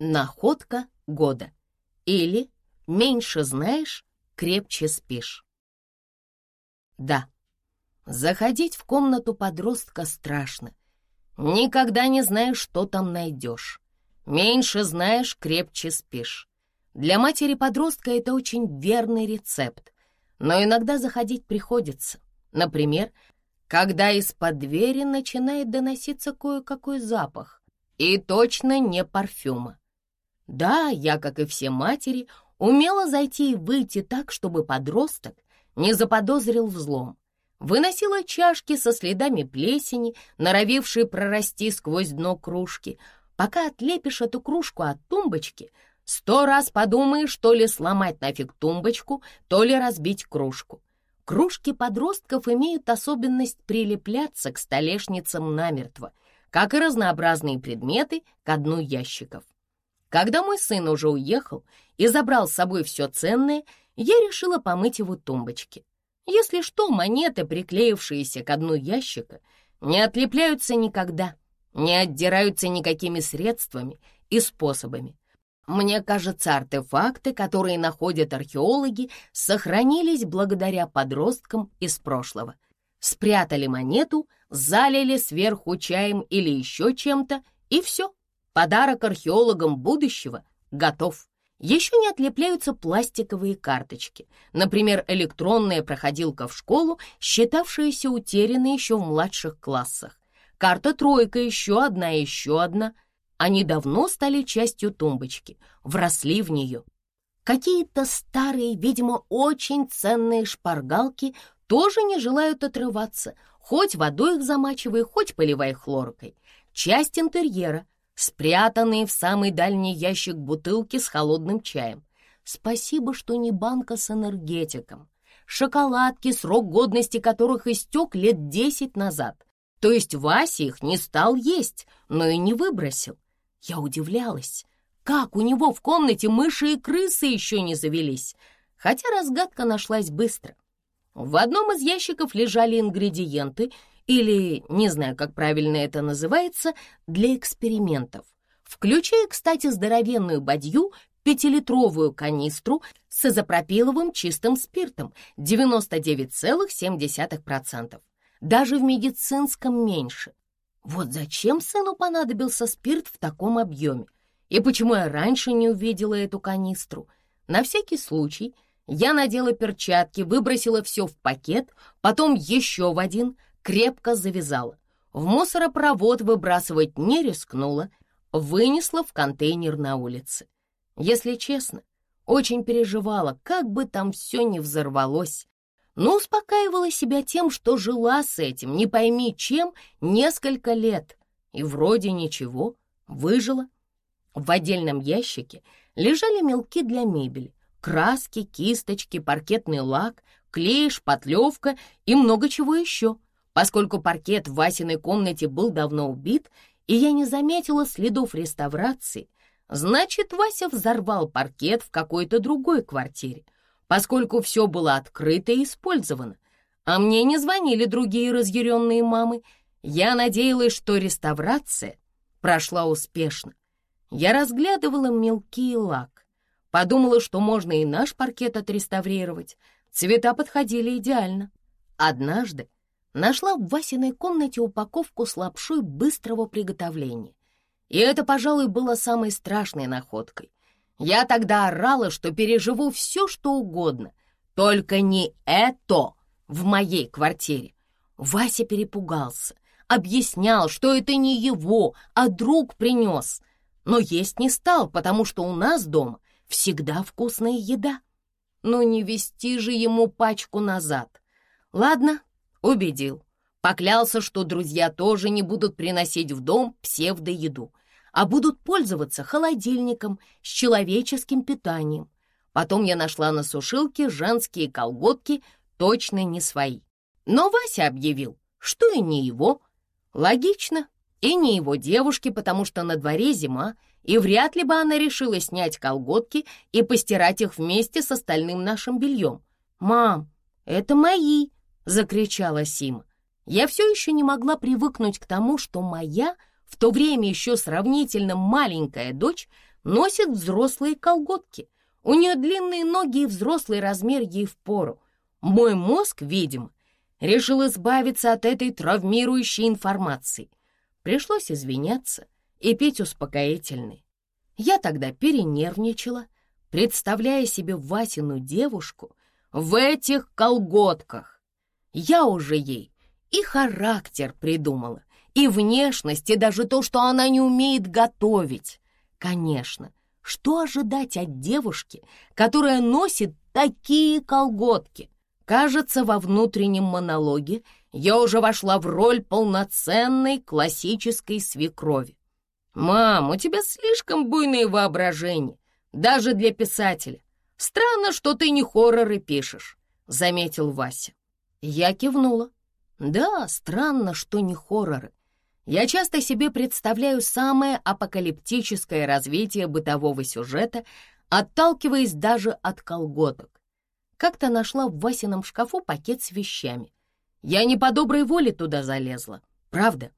Находка года. Или меньше знаешь, крепче спишь. Да, заходить в комнату подростка страшно. Никогда не знаешь, что там найдешь. Меньше знаешь, крепче спишь. Для матери-подростка это очень верный рецепт, но иногда заходить приходится. Например, когда из-под двери начинает доноситься кое-какой запах, и точно не парфюма. Да, я, как и все матери, умела зайти и выйти так, чтобы подросток не заподозрил взлом. Выносила чашки со следами плесени, норовившие прорасти сквозь дно кружки. Пока отлепишь эту кружку от тумбочки, сто раз подумаешь, то ли сломать нафиг тумбочку, то ли разбить кружку. Кружки подростков имеют особенность прилепляться к столешницам намертво, как и разнообразные предметы к дну ящиков. Когда мой сын уже уехал и забрал с собой все ценное, я решила помыть его тумбочки. Если что, монеты, приклеившиеся к дну ящика, не отлепляются никогда, не отдираются никакими средствами и способами. Мне кажется, артефакты, которые находят археологи, сохранились благодаря подросткам из прошлого. Спрятали монету, залили сверху чаем или еще чем-то, и все. Подарок археологам будущего готов. Еще не отлепляются пластиковые карточки. Например, электронная проходилка в школу, считавшаяся утерянной еще в младших классах. Карта «тройка» еще одна еще одна. Они давно стали частью тумбочки, вросли в нее. Какие-то старые, видимо, очень ценные шпаргалки тоже не желают отрываться, хоть водой их замачивай, хоть поливай хлоркой. Часть интерьера — спрятанные в самый дальний ящик бутылки с холодным чаем. Спасибо, что не банка с энергетиком. Шоколадки, срок годности которых истек лет десять назад. То есть Вася их не стал есть, но и не выбросил. Я удивлялась, как у него в комнате мыши и крысы еще не завелись, хотя разгадка нашлась быстро. В одном из ящиков лежали ингредиенты, или, не знаю, как правильно это называется, для экспериментов, включая, кстати, здоровенную бадью, пятилитровую канистру с изопропиловым чистым спиртом 99,7%. Даже в медицинском меньше. Вот зачем сыну понадобился спирт в таком объеме? И почему я раньше не увидела эту канистру? На всякий случай я надела перчатки, выбросила все в пакет, потом еще в один — крепко завязала. В мусоропровод выбрасывать не рискнула, вынесла в контейнер на улице. Если честно, очень переживала, как бы там все не взорвалось, но успокаивала себя тем, что жила с этим, не пойми чем, несколько лет, и вроде ничего, выжила. В отдельном ящике лежали мелки для мебели, краски, кисточки, паркетный лак, клей, шпатлевка и много чего еще — Поскольку паркет в Васиной комнате был давно убит, и я не заметила следов реставрации, значит, Вася взорвал паркет в какой-то другой квартире, поскольку все было открыто и использовано. А мне не звонили другие разъяренные мамы. Я надеялась, что реставрация прошла успешно. Я разглядывала мелкий лак. Подумала, что можно и наш паркет отреставрировать. Цвета подходили идеально. Однажды нашла в Васиной комнате упаковку с лапшой быстрого приготовления. И это, пожалуй, было самой страшной находкой. Я тогда орала, что переживу все, что угодно, только не это в моей квартире. Вася перепугался, объяснял, что это не его, а друг принес. Но есть не стал, потому что у нас дома всегда вкусная еда. Но не вести же ему пачку назад. Ладно, Убедил. Поклялся, что друзья тоже не будут приносить в дом псевдоеду, а будут пользоваться холодильником с человеческим питанием. Потом я нашла на сушилке женские колготки, точно не свои. Но Вася объявил, что и не его. Логично, и не его девушки, потому что на дворе зима, и вряд ли бы она решила снять колготки и постирать их вместе с остальным нашим бельем. «Мам, это мои!» закричала Сима. Я все еще не могла привыкнуть к тому, что моя, в то время еще сравнительно маленькая дочь, носит взрослые колготки. У нее длинные ноги и взрослый размер ей впору. Мой мозг, видимо, решил избавиться от этой травмирующей информации. Пришлось извиняться и петь успокоительный. Я тогда перенервничала, представляя себе Васину девушку в этих колготках. Я уже ей и характер придумала, и внешность, и даже то, что она не умеет готовить. Конечно, что ожидать от девушки, которая носит такие колготки? Кажется, во внутреннем монологе я уже вошла в роль полноценной классической свекрови. «Мам, у тебя слишком буйное воображение, даже для писателя. Странно, что ты не хорроры пишешь», — заметил Вася. Я кивнула. «Да, странно, что не хорроры. Я часто себе представляю самое апокалиптическое развитие бытового сюжета, отталкиваясь даже от колготок как-то нашла в Васином шкафу пакет с вещами. Я не по доброй воле туда залезла, правда.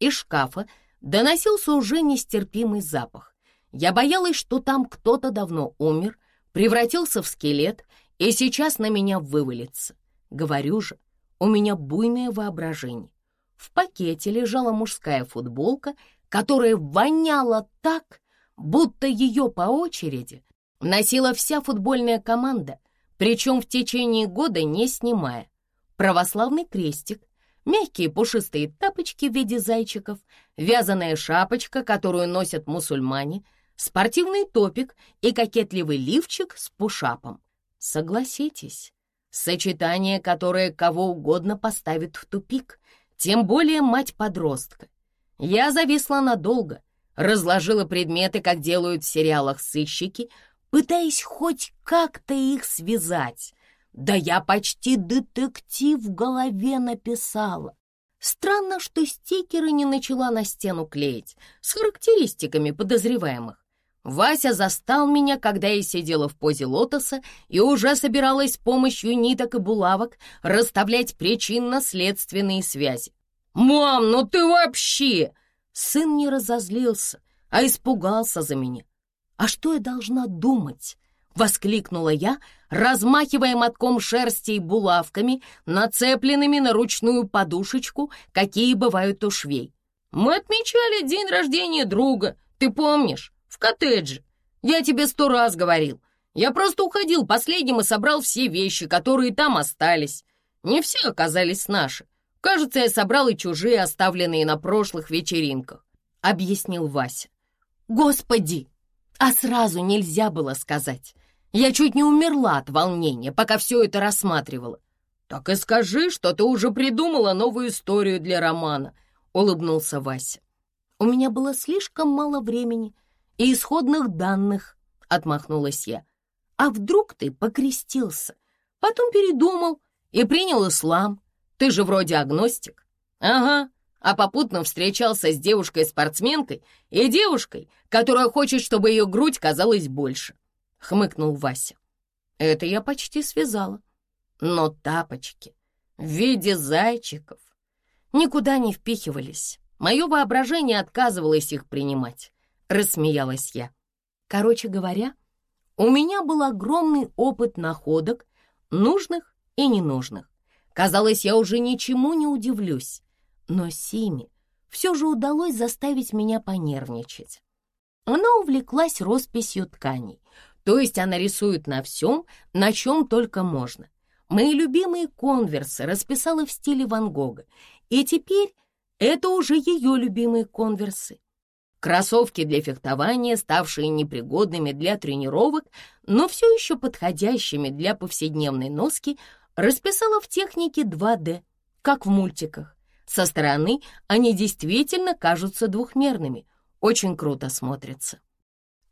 Из шкафа доносился уже нестерпимый запах. Я боялась, что там кто-то давно умер, превратился в скелет и сейчас на меня вывалится. Говорю же, у меня буйное воображение. В пакете лежала мужская футболка, которая воняла так, будто ее по очереди носила вся футбольная команда, причем в течение года не снимая. Православный крестик, мягкие пушистые тапочки в виде зайчиков, вязаная шапочка, которую носят мусульмане, спортивный топик и кокетливый лифчик с пушапом. Согласитесь, сочетание, которое кого угодно поставит в тупик, тем более мать подростка. Я зависла надолго, разложила предметы, как делают в сериалах сыщики, пытаясь хоть как-то их связать. Да я почти детектив в голове написала. Странно, что стикеры не начала на стену клеить с характеристиками подозреваемых. Вася застал меня, когда я сидела в позе лотоса и уже собиралась с помощью ниток и булавок расставлять причинно-следственные связи. «Мам, ну ты вообще!» Сын не разозлился, а испугался за меня. «А что я должна думать?» — воскликнула я, размахивая мотком шерсти и булавками, нацепленными на ручную подушечку, какие бывают у швей. «Мы отмечали день рождения друга, ты помнишь, в коттедже. Я тебе сто раз говорил. Я просто уходил последним и собрал все вещи, которые там остались. Не все оказались наши. Кажется, я собрал и чужие, оставленные на прошлых вечеринках», — объяснил Вася. «Господи!» А сразу нельзя было сказать. Я чуть не умерла от волнения, пока все это рассматривала. «Так и скажи, что ты уже придумала новую историю для романа», — улыбнулся Вася. «У меня было слишком мало времени и исходных данных», — отмахнулась я. «А вдруг ты покрестился, потом передумал и принял ислам? Ты же вроде агностик». «Ага, а попутно встречался с девушкой-спортсменкой и девушкой, которая хочет, чтобы ее грудь казалась больше», — хмыкнул Вася. «Это я почти связала. Но тапочки в виде зайчиков никуда не впихивались. Мое воображение отказывалось их принимать», — рассмеялась я. Короче говоря, у меня был огромный опыт находок, нужных и ненужных. Казалось, я уже ничему не удивлюсь. Но Симе все же удалось заставить меня понервничать. Она увлеклась росписью тканей, то есть она рисует на всем, на чем только можно. Мои любимые конверсы расписала в стиле Ван Гога, и теперь это уже ее любимые конверсы. Кроссовки для фехтования, ставшие непригодными для тренировок, но все еще подходящими для повседневной носки, расписала в технике 2D, как в мультиках. Со стороны они действительно кажутся двухмерными, очень круто смотрятся.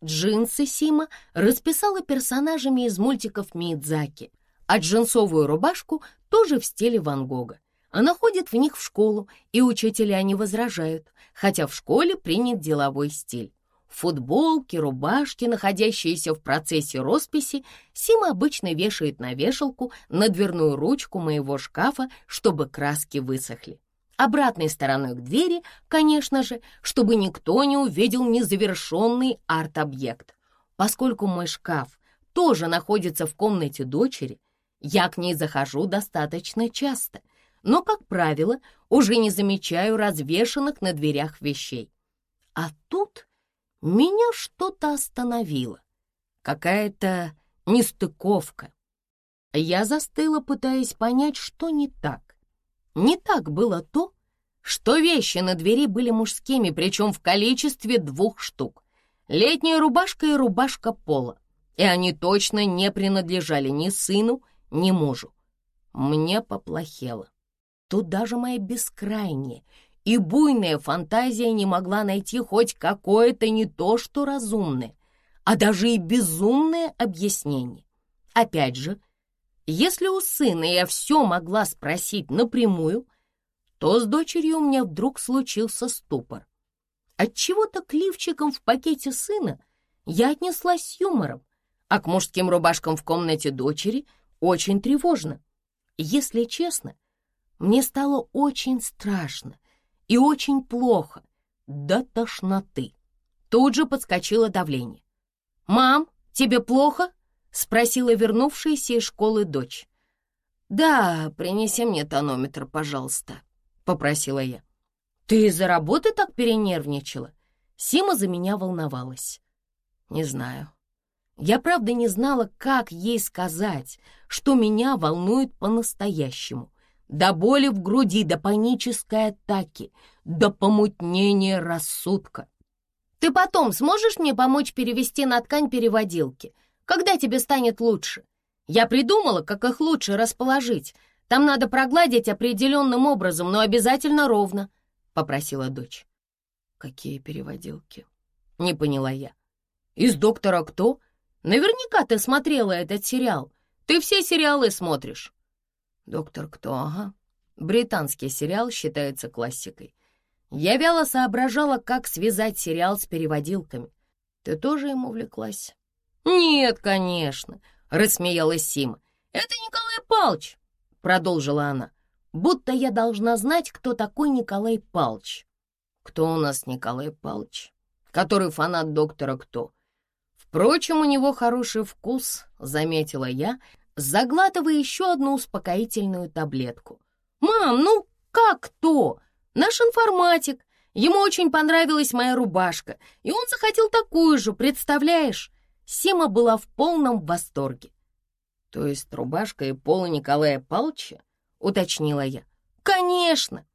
Джинсы Сима расписала персонажами из мультиков Миядзаки, а джинсовую рубашку тоже в стиле Ван Гога. Она ходит в них в школу, и учителя не возражают, хотя в школе принят деловой стиль. Футболки, рубашки, находящиеся в процессе росписи, Сима обычно вешает на вешалку на дверную ручку моего шкафа, чтобы краски высохли. Обратной стороной к двери, конечно же, чтобы никто не увидел незавершенный арт-объект. Поскольку мой шкаф тоже находится в комнате дочери, я к ней захожу достаточно часто, но, как правило, уже не замечаю развешанных на дверях вещей. А тут меня что-то остановило. Какая-то нестыковка. Я застыла, пытаясь понять, что не так. Не так было то, что вещи на двери были мужскими, причем в количестве двух штук. Летняя рубашка и рубашка пола. И они точно не принадлежали ни сыну, ни мужу. Мне поплохело. Тут даже моя бескрайняя и буйная фантазия не могла найти хоть какое-то не то что разумное, а даже и безумное объяснение. Опять же, если у сына я все могла спросить напрямую, то с дочерью у меня вдруг случился ступор. Отчего-то к лифчикам в пакете сына я отнеслась с юмором, а к мужским рубашкам в комнате дочери очень тревожно. Если честно, мне стало очень страшно и очень плохо, до тошноты. Тут же подскочило давление. «Мам, тебе плохо?» — спросила вернувшаяся из школы дочь. «Да, принеси мне тонометр, пожалуйста», — попросила я. «Ты из-за работы так перенервничала?» Сима за меня волновалась. «Не знаю. Я правда не знала, как ей сказать, что меня волнует по-настоящему. До боли в груди, до панической атаки, до помутнения рассудка. Ты потом сможешь мне помочь перевести на ткань переводилки? Когда тебе станет лучше? Я придумала, как их лучше расположить. Там надо прогладить определенным образом, но обязательно ровно, — попросила дочь. Какие переводилки? Не поняла я. Из «Доктора Кто»? Наверняка ты смотрела этот сериал. Ты все сериалы смотришь. «Доктор Кто?» Ага. Британский сериал считается классикой. Я вяло соображала, как связать сериал с переводилками. Ты тоже ему увлеклась? «Нет, конечно», — рассмеялась Сима. «Это Николай Палч», — продолжила она. «Будто я должна знать, кто такой Николай Палч». «Кто у нас Николай Палч?» «Который фанат доктора Кто?» «Впрочем, у него хороший вкус», — заметила я, заглатывая еще одну успокоительную таблетку. «Мам, ну как кто? Наш информатик. Ему очень понравилась моя рубашка, и он захотел такую же, представляешь?» Сима была в полном восторге. «То есть рубашка и пола Николая Павловича?» — уточнила я. «Конечно!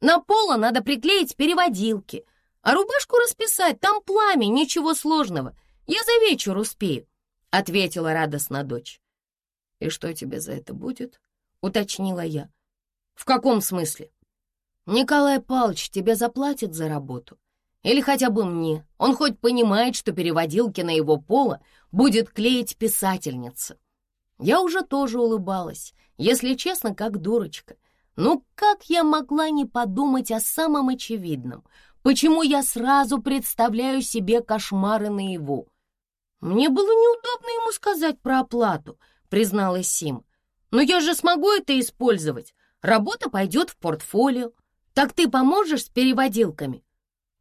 На пола надо приклеить переводилки, а рубашку расписать, там пламя, ничего сложного. Я за вечер успею», — ответила радостно дочь. «И что тебе за это будет?» — уточнила я. «В каком смысле?» «Николай Павлович тебе заплатит за работу. Или хотя бы мне. Он хоть понимает, что переводилки на его пола будет клеить писательница». Я уже тоже улыбалась, если честно, как дурочка. Ну как я могла не подумать о самом очевидном? Почему я сразу представляю себе кошмары наяву? Мне было неудобно ему сказать про оплату — призналась Сим. «Но я же смогу это использовать. Работа пойдет в портфолио. Так ты поможешь с переводилками?»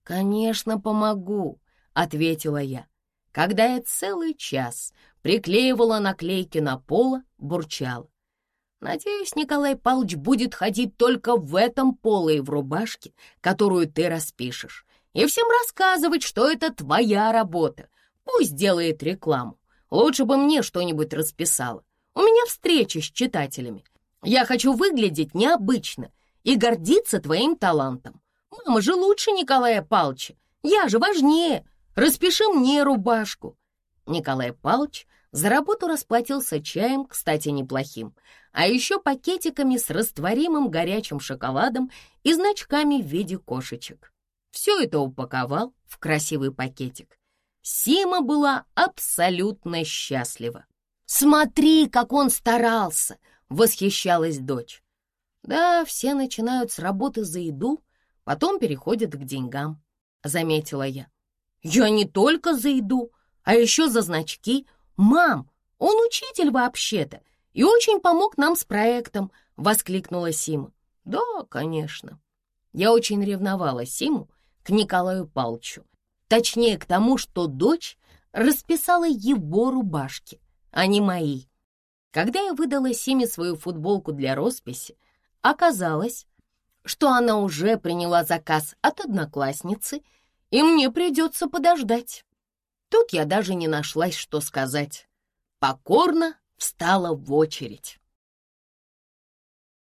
«Конечно, помогу», — ответила я. Когда я целый час приклеивала наклейки на поло, бурчала. «Надеюсь, Николай Павлович будет ходить только в этом поло и в рубашке, которую ты распишешь, и всем рассказывать, что это твоя работа. Пусть делает рекламу. Лучше бы мне что-нибудь расписала. У меня встреча с читателями. Я хочу выглядеть необычно и гордиться твоим талантом. Мама же лучше Николая Палча. Я же важнее. Распиши мне рубашку. Николай Палч за работу расплатился чаем, кстати, неплохим, а еще пакетиками с растворимым горячим шоколадом и значками в виде кошечек. Все это упаковал в красивый пакетик. Сима была абсолютно счастлива. «Смотри, как он старался!» — восхищалась дочь. «Да, все начинают с работы за еду, потом переходят к деньгам», — заметила я. «Я не только за еду, а еще за значки. Мам, он учитель вообще-то и очень помог нам с проектом», — воскликнула Сима. «Да, конечно». Я очень ревновала Симу к Николаю Палчу, точнее к тому, что дочь расписала его рубашки, а не мои. Когда я выдала Симе свою футболку для росписи, оказалось, что она уже приняла заказ от одноклассницы, и мне придется подождать. Тут я даже не нашлась, что сказать. Покорно встала в очередь.